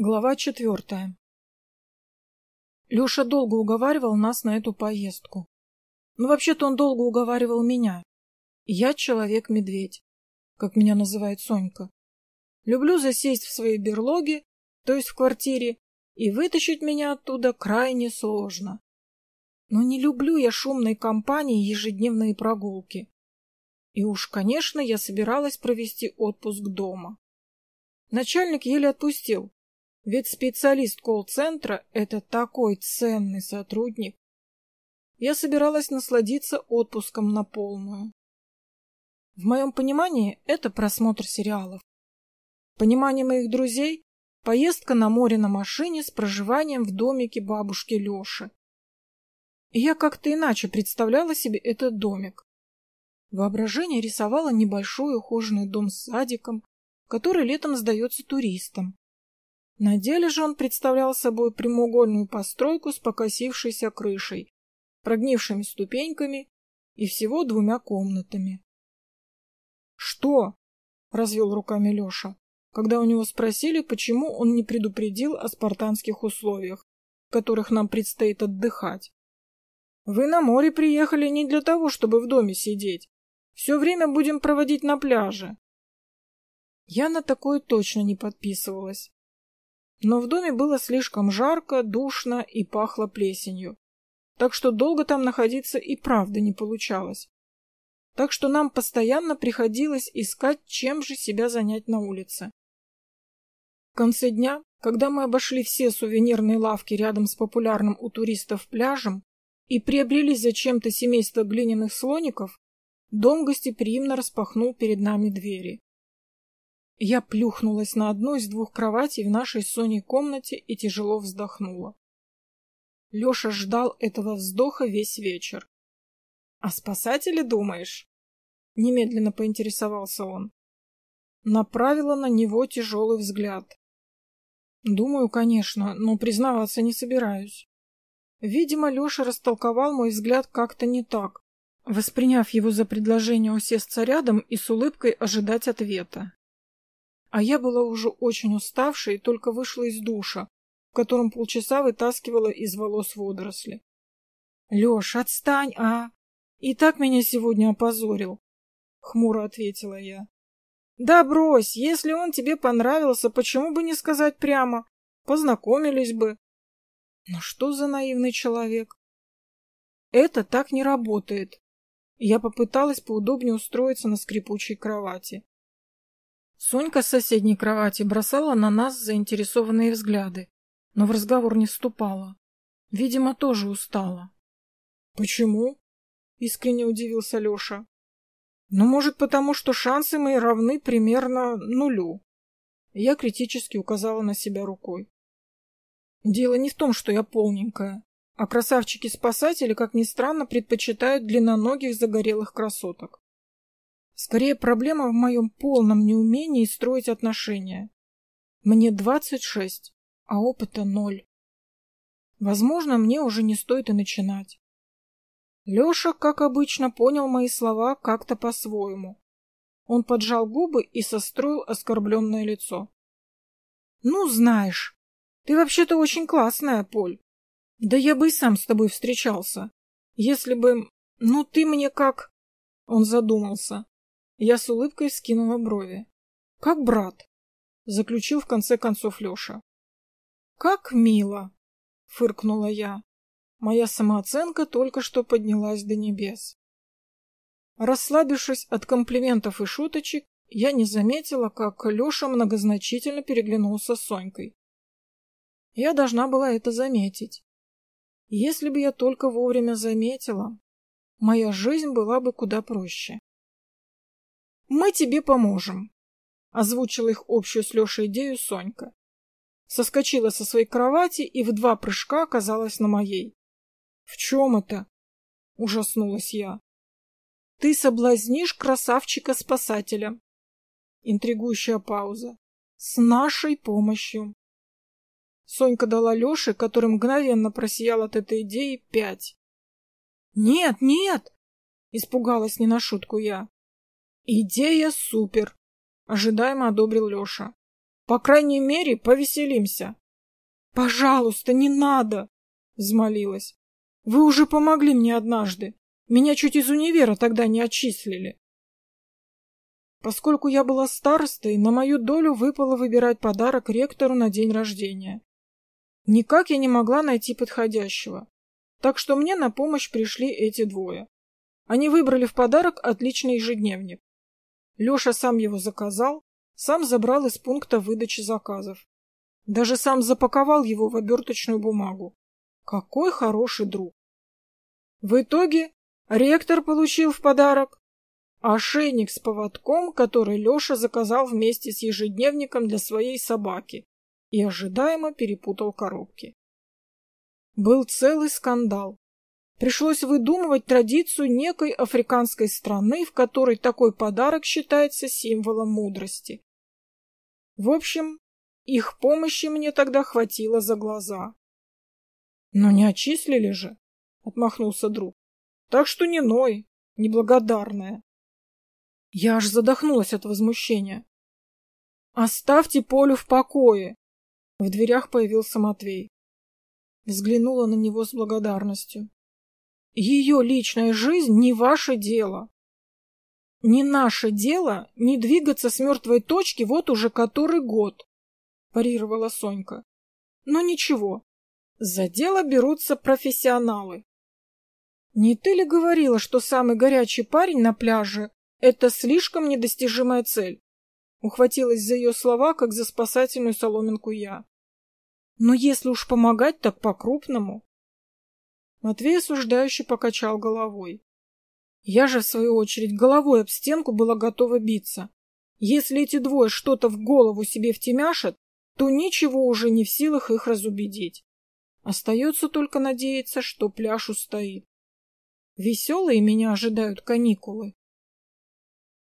Глава четвертая. Леша долго уговаривал нас на эту поездку. Ну, вообще-то он долго уговаривал меня. Я человек-медведь, как меня называет Сонька. Люблю засесть в своей берлоге, то есть в квартире, и вытащить меня оттуда крайне сложно. Но не люблю я шумной компании ежедневные прогулки. И уж, конечно, я собиралась провести отпуск дома. Начальник еле отпустил, ведь специалист колл-центра — это такой ценный сотрудник. Я собиралась насладиться отпуском на полную. В моем понимании это просмотр сериалов. В понимании моих друзей — поездка на море на машине с проживанием в домике бабушки Леши. И я как-то иначе представляла себе этот домик. Воображение рисовало небольшой ухоженный дом с садиком, который летом сдается туристам. На деле же он представлял собой прямоугольную постройку с покосившейся крышей, прогнившими ступеньками и всего двумя комнатами. «Что?» — развел руками Леша, когда у него спросили, почему он не предупредил о спартанских условиях, в которых нам предстоит отдыхать. «Вы на море приехали не для того, чтобы в доме сидеть. Все время будем проводить на пляже». Я на такое точно не подписывалась. Но в доме было слишком жарко, душно и пахло плесенью. Так что долго там находиться и правда не получалось. Так что нам постоянно приходилось искать, чем же себя занять на улице. В конце дня, когда мы обошли все сувенирные лавки рядом с популярным у туристов пляжем и приобрели зачем-то семейство глиняных слоников, дом гостеприимно распахнул перед нами двери. Я плюхнулась на одну из двух кроватей в нашей с Соней комнате и тяжело вздохнула. Леша ждал этого вздоха весь вечер. — А спасатели, думаешь? — немедленно поинтересовался он. Направила на него тяжелый взгляд. — Думаю, конечно, но признаваться не собираюсь. Видимо, Леша растолковал мой взгляд как-то не так, восприняв его за предложение усесться рядом и с улыбкой ожидать ответа. А я была уже очень уставшей и только вышла из душа, в котором полчаса вытаскивала из волос водоросли. — Леш, отстань, а! И так меня сегодня опозорил, — хмуро ответила я. — Да брось, если он тебе понравился, почему бы не сказать прямо? Познакомились бы. Но что за наивный человек? Это так не работает. Я попыталась поудобнее устроиться на скрипучей кровати. Сонька с соседней кровати бросала на нас заинтересованные взгляды, но в разговор не вступала. Видимо, тоже устала. «Почему?» — искренне удивился Леша. «Ну, может, потому что шансы мои равны примерно нулю». Я критически указала на себя рукой. «Дело не в том, что я полненькая, а красавчики-спасатели, как ни странно, предпочитают длинноногих загорелых красоток. Скорее, проблема в моем полном неумении строить отношения. Мне двадцать шесть, а опыта ноль. Возможно, мне уже не стоит и начинать. Леша, как обычно, понял мои слова как-то по-своему. Он поджал губы и состроил оскорбленное лицо. — Ну, знаешь, ты вообще-то очень классная, Поль. Да я бы и сам с тобой встречался, если бы... Ну, ты мне как... Он задумался. Я с улыбкой скинула брови. «Как брат», — заключил в конце концов Леша. «Как мило», — фыркнула я. Моя самооценка только что поднялась до небес. Расслабившись от комплиментов и шуточек, я не заметила, как Леша многозначительно переглянулся с Сонькой. Я должна была это заметить. Если бы я только вовремя заметила, моя жизнь была бы куда проще. «Мы тебе поможем», — озвучила их общую с Лешей идею Сонька. Соскочила со своей кровати и в два прыжка оказалась на моей. «В чем это?» — ужаснулась я. «Ты соблазнишь красавчика-спасателя». Интригующая пауза. «С нашей помощью». Сонька дала Леше, который мгновенно просиял от этой идеи, пять. «Нет, нет!» — испугалась не на шутку я. «Идея супер!» — ожидаемо одобрил Леша. По крайней мере, повеселимся. Пожалуйста, не надо, взмолилась. Вы уже помогли мне однажды. Меня чуть из универа тогда не отчислили. Поскольку я была старостой, на мою долю выпало выбирать подарок ректору на день рождения. Никак я не могла найти подходящего. Так что мне на помощь пришли эти двое. Они выбрали в подарок отличный ежедневник. Леша сам его заказал, сам забрал из пункта выдачи заказов. Даже сам запаковал его в оберточную бумагу. Какой хороший друг! В итоге ректор получил в подарок ошейник с поводком, который Леша заказал вместе с ежедневником для своей собаки и ожидаемо перепутал коробки. Был целый скандал. Пришлось выдумывать традицию некой африканской страны, в которой такой подарок считается символом мудрости. В общем, их помощи мне тогда хватило за глаза. — Но не отчислили же, — отмахнулся друг. — Так что не ной, неблагодарная. Я аж задохнулась от возмущения. — Оставьте Полю в покое! В дверях появился Матвей. Взглянула на него с благодарностью. — Ее личная жизнь не ваше дело. Не наше дело не двигаться с мертвой точки вот уже который год, парировала Сонька. Но ничего, за дело берутся профессионалы. Не ты ли говорила, что самый горячий парень на пляже — это слишком недостижимая цель? Ухватилась за ее слова, как за спасательную соломинку я. Но если уж помогать, так по-крупному. Матвей осуждающе покачал головой. Я же, в свою очередь, головой об стенку была готова биться. Если эти двое что-то в голову себе втемяшат, то ничего уже не в силах их разубедить. Остается только надеяться, что пляж устоит. Веселые меня ожидают каникулы.